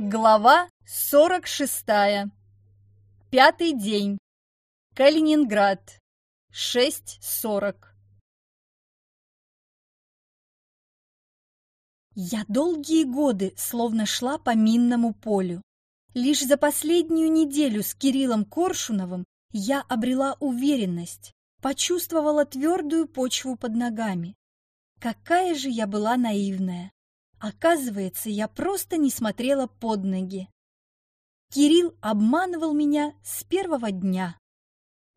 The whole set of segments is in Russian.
Глава 46. Пятый день. Калининград. 6.40. Я долгие годы словно шла по минному полю. Лишь за последнюю неделю с Кириллом Коршуновым я обрела уверенность, почувствовала твердую почву под ногами. Какая же я была наивная! Оказывается, я просто не смотрела под ноги. Кирилл обманывал меня с первого дня.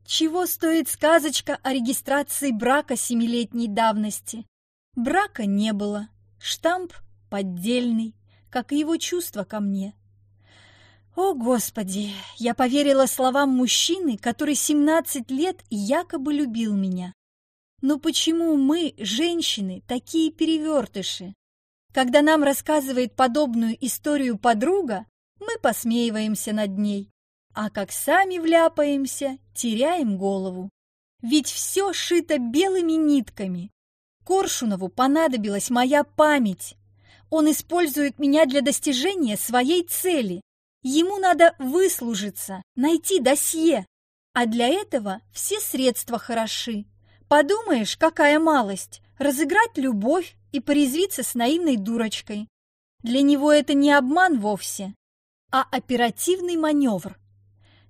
Чего стоит сказочка о регистрации брака семилетней давности? Брака не было, штамп поддельный, как и его чувства ко мне. О, Господи! Я поверила словам мужчины, который 17 лет якобы любил меня. Но почему мы, женщины, такие перевертыши? Когда нам рассказывает подобную историю подруга, мы посмеиваемся над ней, а как сами вляпаемся, теряем голову. Ведь все шито белыми нитками. Коршунову понадобилась моя память. Он использует меня для достижения своей цели. Ему надо выслужиться, найти досье. А для этого все средства хороши. Подумаешь, какая малость, разыграть любовь, и порезвиться с наивной дурочкой. Для него это не обман вовсе, а оперативный маневр.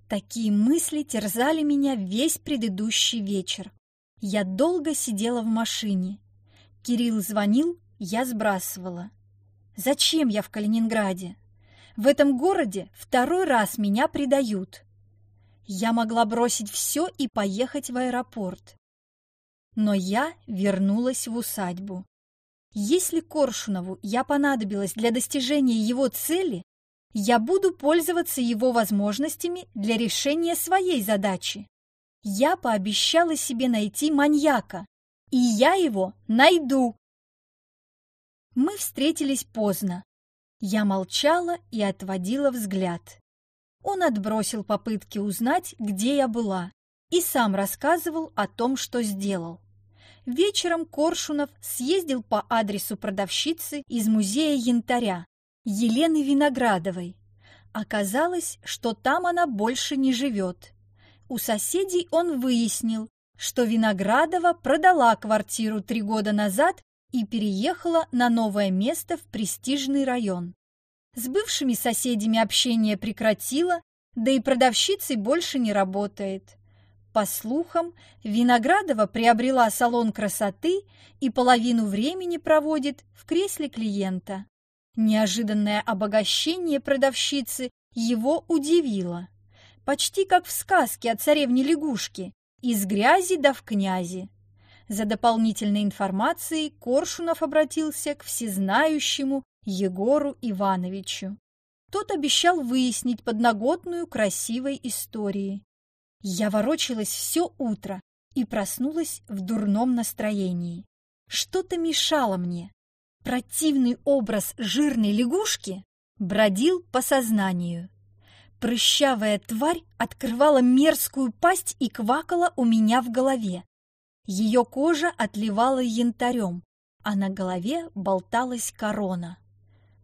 Такие мысли терзали меня весь предыдущий вечер. Я долго сидела в машине. Кирилл звонил, я сбрасывала. Зачем я в Калининграде? В этом городе второй раз меня предают. Я могла бросить все и поехать в аэропорт. Но я вернулась в усадьбу. Если Коршунову я понадобилась для достижения его цели, я буду пользоваться его возможностями для решения своей задачи. Я пообещала себе найти маньяка, и я его найду. Мы встретились поздно. Я молчала и отводила взгляд. Он отбросил попытки узнать, где я была, и сам рассказывал о том, что сделал вечером Коршунов съездил по адресу продавщицы из музея янтаря, Елены Виноградовой. Оказалось, что там она больше не живет. У соседей он выяснил, что Виноградова продала квартиру три года назад и переехала на новое место в престижный район. С бывшими соседями общение прекратила, да и продавщицей больше не работает. По слухам, Виноградова приобрела салон красоты и половину времени проводит в кресле клиента. Неожиданное обогащение продавщицы его удивило. Почти как в сказке о царевне лягушке «Из грязи да в князи». За дополнительной информацией Коршунов обратился к всезнающему Егору Ивановичу. Тот обещал выяснить подноготную красивой истории. Я ворочалась все утро и проснулась в дурном настроении. Что-то мешало мне. Противный образ жирной лягушки бродил по сознанию. Прыщавая тварь открывала мерзкую пасть и квакала у меня в голове. Ее кожа отливала янтарем, а на голове болталась корона.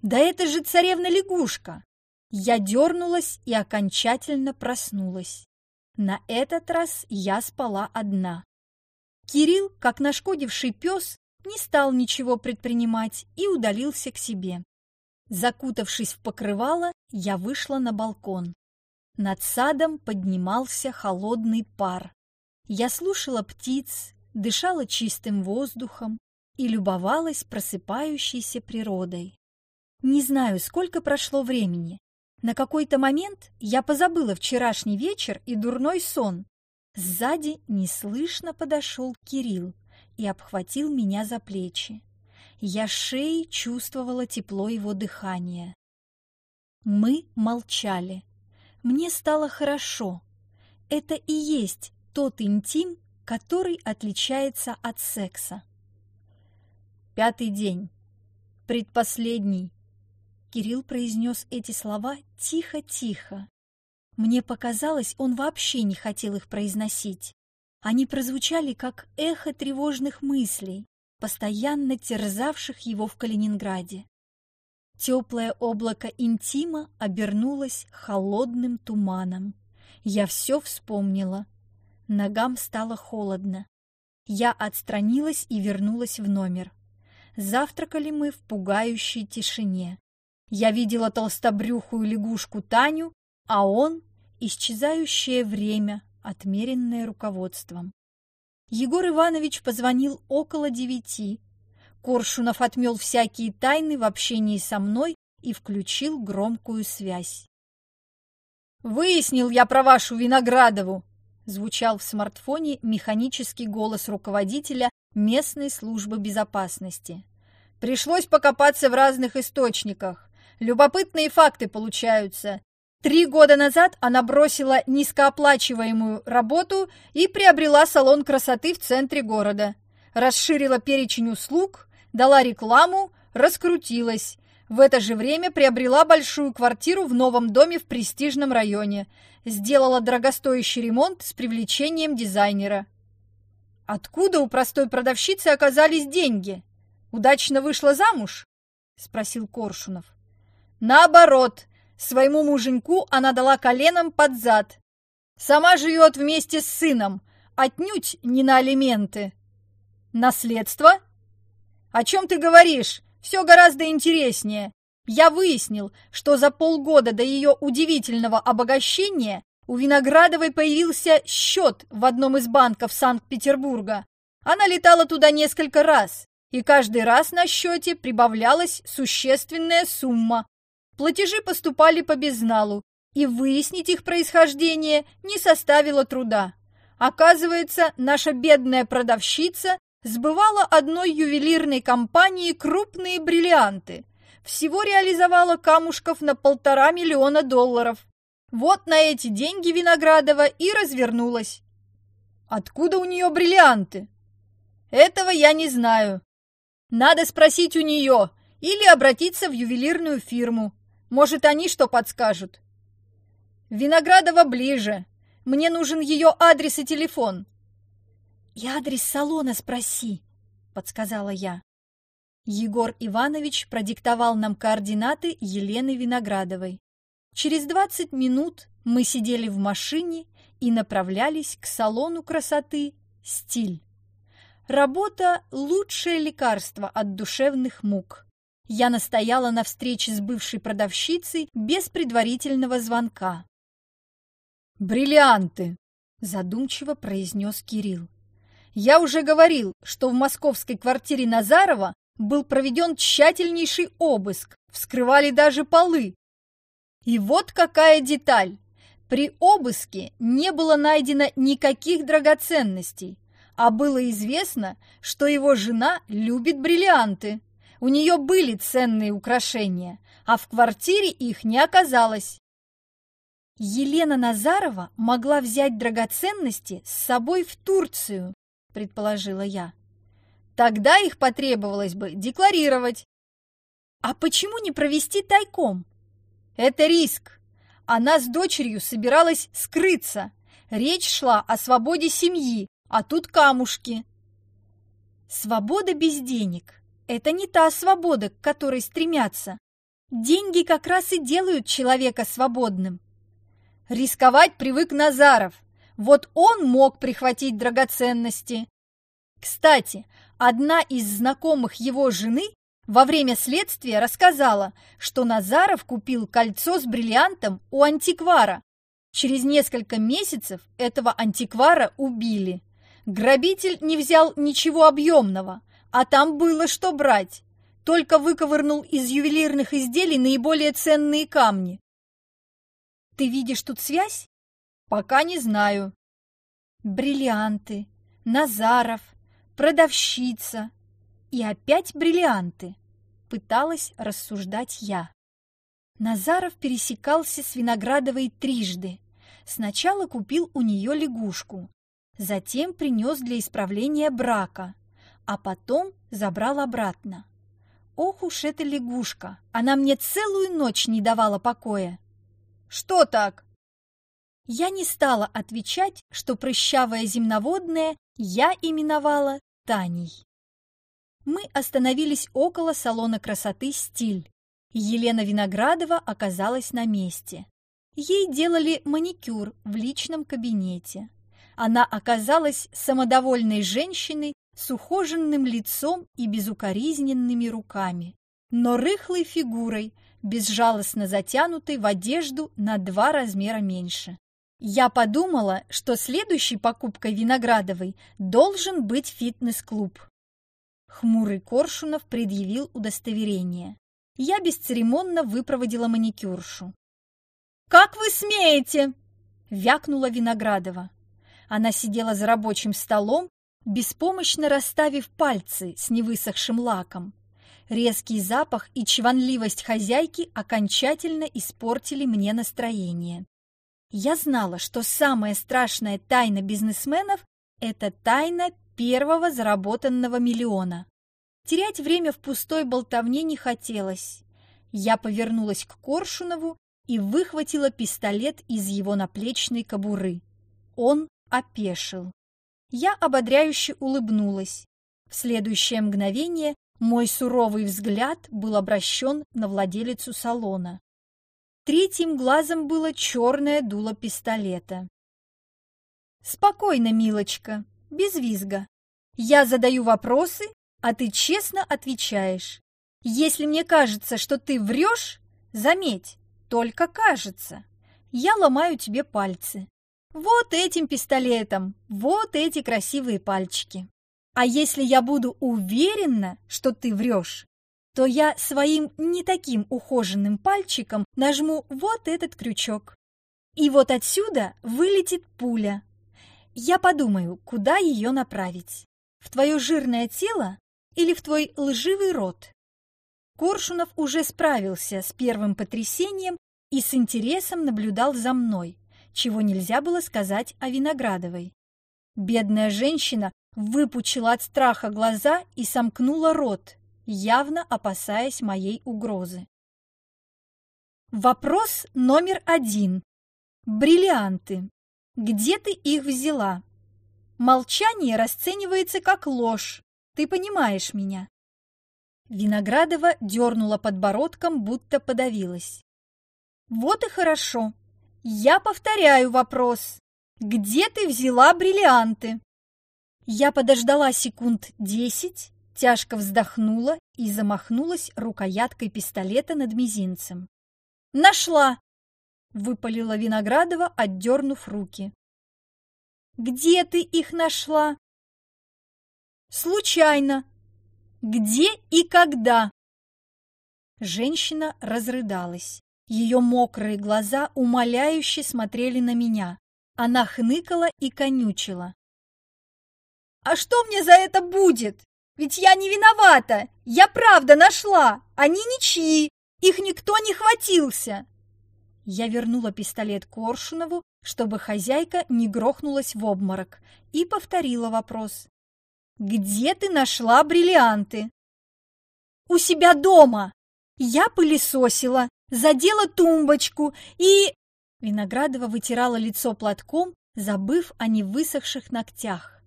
«Да это же царевна-лягушка!» Я дернулась и окончательно проснулась. На этот раз я спала одна. Кирилл, как нашкодивший пес, не стал ничего предпринимать и удалился к себе. Закутавшись в покрывало, я вышла на балкон. Над садом поднимался холодный пар. Я слушала птиц, дышала чистым воздухом и любовалась просыпающейся природой. Не знаю, сколько прошло времени, на какой-то момент я позабыла вчерашний вечер и дурной сон. Сзади неслышно подошел Кирилл и обхватил меня за плечи. Я шеей чувствовала тепло его дыхания. Мы молчали. Мне стало хорошо. Это и есть тот интим, который отличается от секса. Пятый день. Предпоследний. Кирилл произнес эти слова тихо-тихо. Мне показалось, он вообще не хотел их произносить. Они прозвучали как эхо тревожных мыслей, постоянно терзавших его в Калининграде. Теплое облако интима обернулось холодным туманом. Я все вспомнила. Ногам стало холодно. Я отстранилась и вернулась в номер. Завтракали мы в пугающей тишине. Я видела толстобрюхую лягушку Таню, а он — исчезающее время, отмеренное руководством. Егор Иванович позвонил около девяти. Коршунов отмел всякие тайны в общении со мной и включил громкую связь. «Выяснил я про вашу Виноградову!» звучал в смартфоне механический голос руководителя местной службы безопасности. Пришлось покопаться в разных источниках. Любопытные факты получаются. Три года назад она бросила низкооплачиваемую работу и приобрела салон красоты в центре города. Расширила перечень услуг, дала рекламу, раскрутилась. В это же время приобрела большую квартиру в новом доме в престижном районе. Сделала дорогостоящий ремонт с привлечением дизайнера. Откуда у простой продавщицы оказались деньги? Удачно вышла замуж? Спросил Коршунов. Наоборот, своему муженьку она дала коленом под зад. Сама живет вместе с сыном, отнюдь не на алименты. Наследство? О чем ты говоришь? Все гораздо интереснее. Я выяснил, что за полгода до ее удивительного обогащения у Виноградовой появился счет в одном из банков Санкт-Петербурга. Она летала туда несколько раз, и каждый раз на счете прибавлялась существенная сумма. Платежи поступали по безналу, и выяснить их происхождение не составило труда. Оказывается, наша бедная продавщица сбывала одной ювелирной компании крупные бриллианты. Всего реализовала камушков на полтора миллиона долларов. Вот на эти деньги Виноградова и развернулась. Откуда у нее бриллианты? Этого я не знаю. Надо спросить у нее или обратиться в ювелирную фирму. Может, они что подскажут. Виноградова ближе. Мне нужен ее адрес и телефон. И адрес салона спроси, подсказала я. Егор Иванович продиктовал нам координаты Елены Виноградовой. Через 20 минут мы сидели в машине и направлялись к салону красоты «Стиль». Работа – лучшее лекарство от душевных мук. Я настояла на встрече с бывшей продавщицей без предварительного звонка. «Бриллианты!» – задумчиво произнес Кирилл. «Я уже говорил, что в московской квартире Назарова был проведен тщательнейший обыск, вскрывали даже полы, и вот какая деталь. При обыске не было найдено никаких драгоценностей, а было известно, что его жена любит бриллианты. У нее были ценные украшения, а в квартире их не оказалось. Елена Назарова могла взять драгоценности с собой в Турцию, предположила я. Тогда их потребовалось бы декларировать. А почему не провести тайком? Это риск. Она с дочерью собиралась скрыться. Речь шла о свободе семьи, а тут камушки. Свобода без денег – это не та свобода, к которой стремятся. Деньги как раз и делают человека свободным. Рисковать привык Назаров. Вот он мог прихватить драгоценности. Кстати, одна из знакомых его жены во время следствия рассказала, что Назаров купил кольцо с бриллиантом у антиквара. Через несколько месяцев этого антиквара убили. Грабитель не взял ничего объемного, а там было что брать. Только выковырнул из ювелирных изделий наиболее ценные камни. Ты видишь тут связь? Пока не знаю. Бриллианты, Назаров, продавщица, и опять бриллианты, пыталась рассуждать я. Назаров пересекался с Виноградовой трижды. Сначала купил у нее лягушку, затем принес для исправления брака, а потом забрал обратно. Ох уж эта лягушка, она мне целую ночь не давала покоя. Что так? Я не стала отвечать, что прыщавая земноводная я именовала Таней мы остановились около салона красоты «Стиль». Елена Виноградова оказалась на месте. Ей делали маникюр в личном кабинете. Она оказалась самодовольной женщиной с ухоженным лицом и безукоризненными руками, но рыхлой фигурой, безжалостно затянутой в одежду на два размера меньше. Я подумала, что следующей покупкой Виноградовой должен быть фитнес-клуб. Хмурый Коршунов предъявил удостоверение. Я бесцеремонно выпроводила маникюршу. «Как вы смеете?» – вякнула Виноградова. Она сидела за рабочим столом, беспомощно расставив пальцы с невысохшим лаком. Резкий запах и чванливость хозяйки окончательно испортили мне настроение. Я знала, что самая страшная тайна бизнесменов – это тайна первого заработанного миллиона. Терять время в пустой болтовне не хотелось. Я повернулась к Коршунову и выхватила пистолет из его наплечной кобуры. Он опешил. Я ободряюще улыбнулась. В следующее мгновение мой суровый взгляд был обращен на владелицу салона. Третьим глазом было черное дуло пистолета. «Спокойно, милочка, без визга. Я задаю вопросы, а ты честно отвечаешь. Если мне кажется, что ты врешь, заметь, только кажется. Я ломаю тебе пальцы. Вот этим пистолетом, вот эти красивые пальчики. А если я буду уверена, что ты врешь, то я своим не таким ухоженным пальчиком нажму вот этот крючок. И вот отсюда вылетит пуля. Я подумаю, куда ее направить. В твое жирное тело или в твой лживый рот? Коршунов уже справился с первым потрясением и с интересом наблюдал за мной, чего нельзя было сказать о Виноградовой. Бедная женщина выпучила от страха глаза и сомкнула рот, явно опасаясь моей угрозы. Вопрос номер один. Бриллианты. Где ты их взяла? Молчание расценивается как ложь. Ты понимаешь меня. Виноградова дернула подбородком, будто подавилась. Вот и хорошо. Я повторяю вопрос. Где ты взяла бриллианты? Я подождала секунд десять, тяжко вздохнула и замахнулась рукояткой пистолета над мизинцем. «Нашла!» — выпалила Виноградова, отдернув руки. «Где ты их нашла?» «Случайно. Где и когда?» Женщина разрыдалась. Ее мокрые глаза умоляюще смотрели на меня. Она хныкала и конючила. «А что мне за это будет? Ведь я не виновата! Я правда нашла! Они ничьи! Их никто не хватился!» Я вернула пистолет Коршунову, чтобы хозяйка не грохнулась в обморок, и повторила вопрос. «Где ты нашла бриллианты?» «У себя дома! Я пылесосила, задела тумбочку и...» Виноградова вытирала лицо платком, забыв о невысохших ногтях.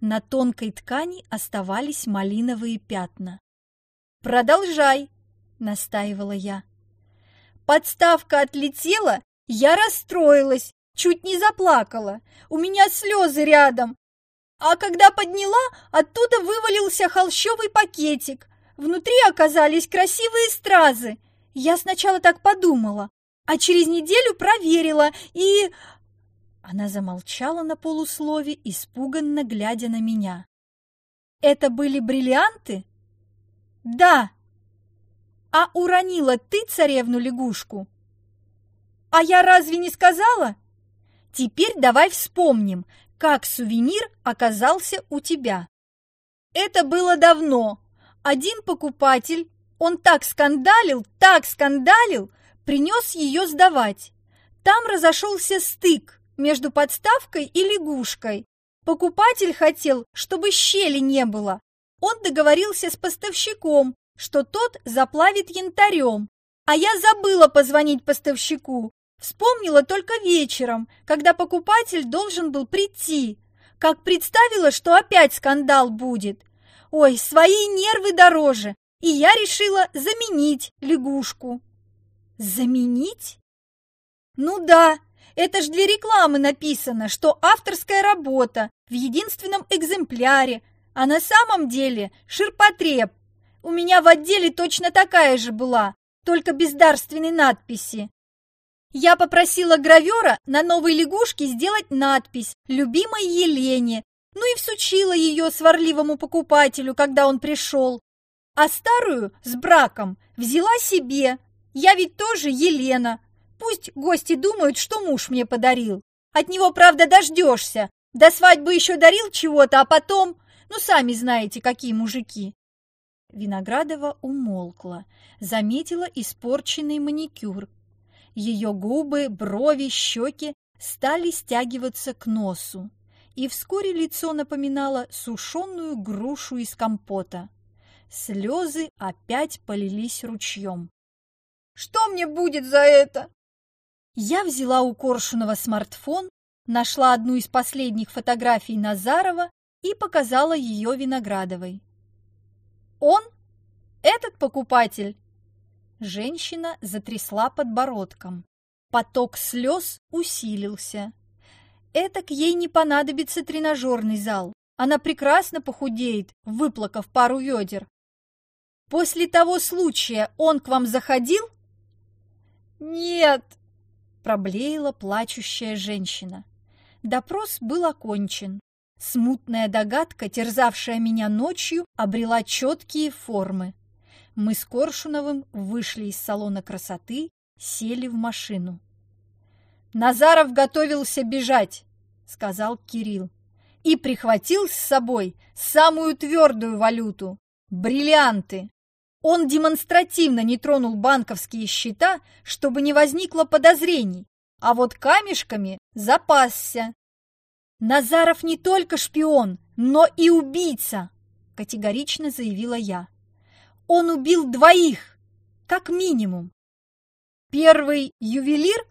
На тонкой ткани оставались малиновые пятна. «Продолжай!» — настаивала я. Подставка отлетела, я расстроилась, чуть не заплакала. У меня слезы рядом. А когда подняла, оттуда вывалился холщовый пакетик. Внутри оказались красивые стразы. Я сначала так подумала, а через неделю проверила и... Она замолчала на полуслове, испуганно глядя на меня. «Это были бриллианты?» «Да!» «А уронила ты царевну-лягушку?» «А я разве не сказала?» «Теперь давай вспомним, как сувенир оказался у тебя». «Это было давно. Один покупатель он так скандалил, так скандалил, принес ее сдавать. Там разошелся стык между подставкой и лягушкой. Покупатель хотел, чтобы щели не было. Он договорился с поставщиком, что тот заплавит янтарем. А я забыла позвонить поставщику. Вспомнила только вечером, когда покупатель должен был прийти. Как представила, что опять скандал будет. Ой, свои нервы дороже. И я решила заменить лягушку. Заменить? Ну да, это ж для рекламы написано, что авторская работа в единственном экземпляре, а на самом деле ширпотреб. У меня в отделе точно такая же была, только без дарственной надписи. Я попросила гравера на новой лягушке сделать надпись «Любимой Елене», ну и всучила ее сварливому покупателю, когда он пришел. А старую с браком взяла себе. Я ведь тоже Елена. Пусть гости думают, что муж мне подарил. От него, правда, дождешься. До свадьбы еще дарил чего-то, а потом... Ну, сами знаете, какие мужики. Виноградова умолкла, заметила испорченный маникюр. Ее губы, брови, щеки стали стягиваться к носу, и вскоре лицо напоминало сушеную грушу из компота. Слезы опять полились ручьем. «Что мне будет за это?» Я взяла у Коршунова смартфон, нашла одну из последних фотографий Назарова и показала ее Виноградовой. Он? Этот покупатель? Женщина затрясла подбородком. Поток слез усилился. Этак ей не понадобится тренажерный зал. Она прекрасно похудеет, выплакав пару ведер. После того случая он к вам заходил? Нет, проблеяла плачущая женщина. Допрос был окончен. Смутная догадка, терзавшая меня ночью, обрела четкие формы. Мы с Коршуновым вышли из салона красоты, сели в машину. «Назаров готовился бежать», — сказал Кирилл, «и прихватил с собой самую твердую валюту — бриллианты. Он демонстративно не тронул банковские счета, чтобы не возникло подозрений, а вот камешками запасся. «Назаров не только шпион, но и убийца!» – категорично заявила я. «Он убил двоих, как минимум!» «Первый ювелир?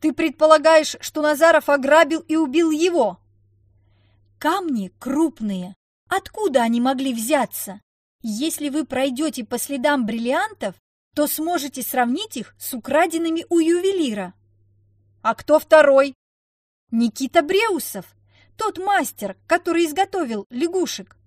Ты предполагаешь, что Назаров ограбил и убил его?» «Камни крупные. Откуда они могли взяться? Если вы пройдете по следам бриллиантов, то сможете сравнить их с украденными у ювелира». «А кто второй?» Никита Бреусов, тот мастер, который изготовил лягушек.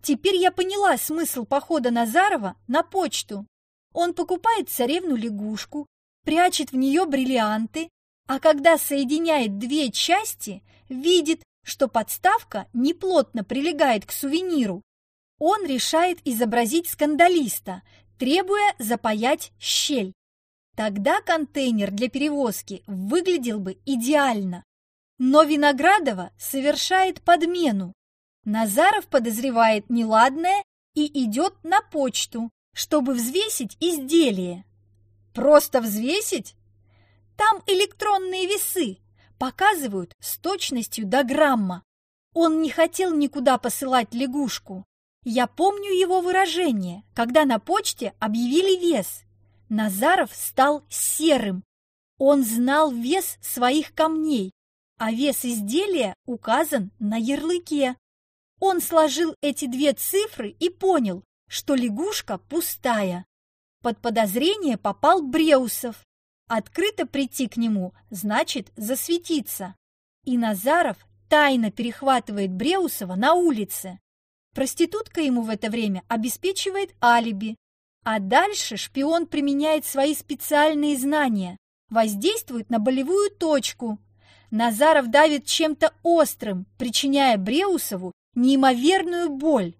Теперь я поняла смысл похода Назарова на почту. Он покупает царевну-лягушку, прячет в нее бриллианты, а когда соединяет две части, видит, что подставка неплотно прилегает к сувениру. Он решает изобразить скандалиста, требуя запаять щель. Тогда контейнер для перевозки выглядел бы идеально. Но Виноградова совершает подмену. Назаров подозревает неладное и идет на почту, чтобы взвесить изделие. Просто взвесить? Там электронные весы показывают с точностью до грамма. Он не хотел никуда посылать лягушку. Я помню его выражение, когда на почте объявили вес. Назаров стал серым. Он знал вес своих камней а вес изделия указан на ярлыке. Он сложил эти две цифры и понял, что лягушка пустая. Под подозрение попал Бреусов. Открыто прийти к нему значит засветиться. И Назаров тайно перехватывает Бреусова на улице. Проститутка ему в это время обеспечивает алиби. А дальше шпион применяет свои специальные знания, воздействует на болевую точку, Назаров давит чем-то острым, причиняя Бреусову неимоверную боль.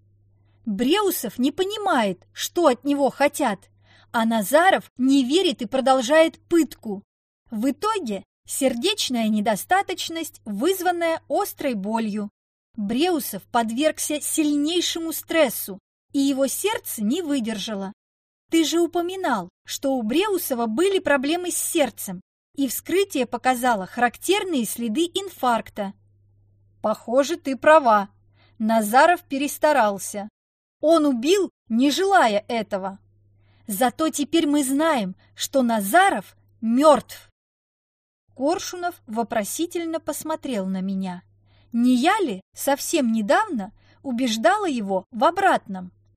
Бреусов не понимает, что от него хотят, а Назаров не верит и продолжает пытку. В итоге сердечная недостаточность, вызванная острой болью. Бреусов подвергся сильнейшему стрессу, и его сердце не выдержало. Ты же упоминал, что у Бреусова были проблемы с сердцем, и вскрытие показало характерные следы инфаркта. Похоже, ты права. Назаров перестарался. Он убил, не желая этого. Зато теперь мы знаем, что Назаров мертв. Коршунов вопросительно посмотрел на меня. Не я ли совсем недавно убеждала его в обратном?